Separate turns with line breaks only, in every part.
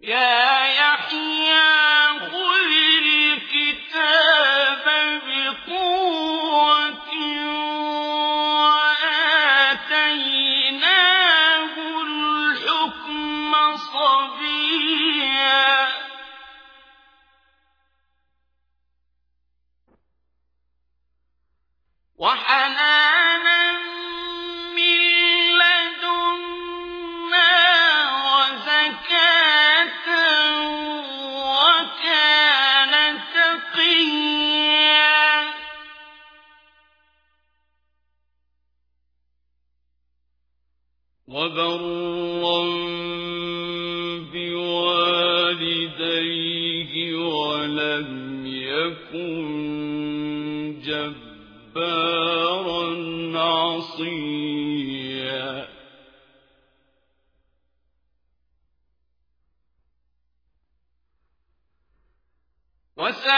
يا يحيى الكتاب بقوة وآتيناه الحكم صبيا. وحنان وبرا بوالديه ولم يكن جبارا عصيا وسأل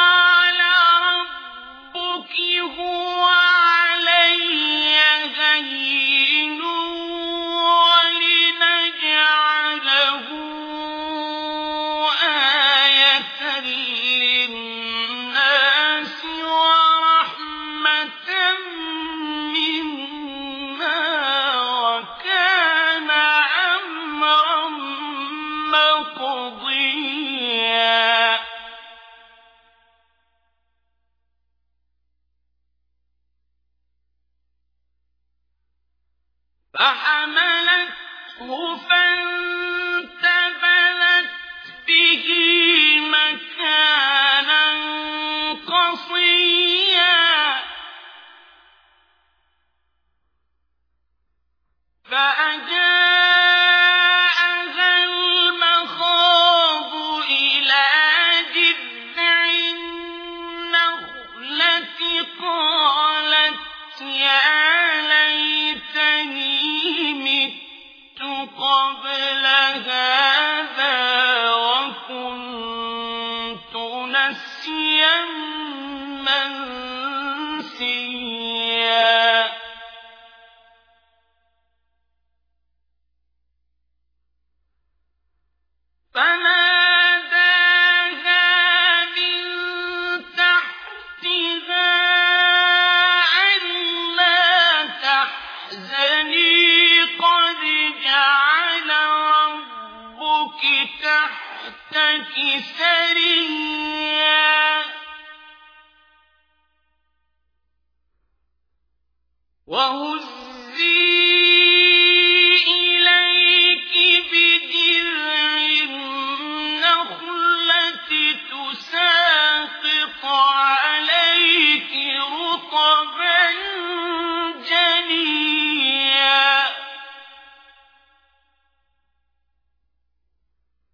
مضيا فحملته فانتهى قبل تحتك سريا وهزي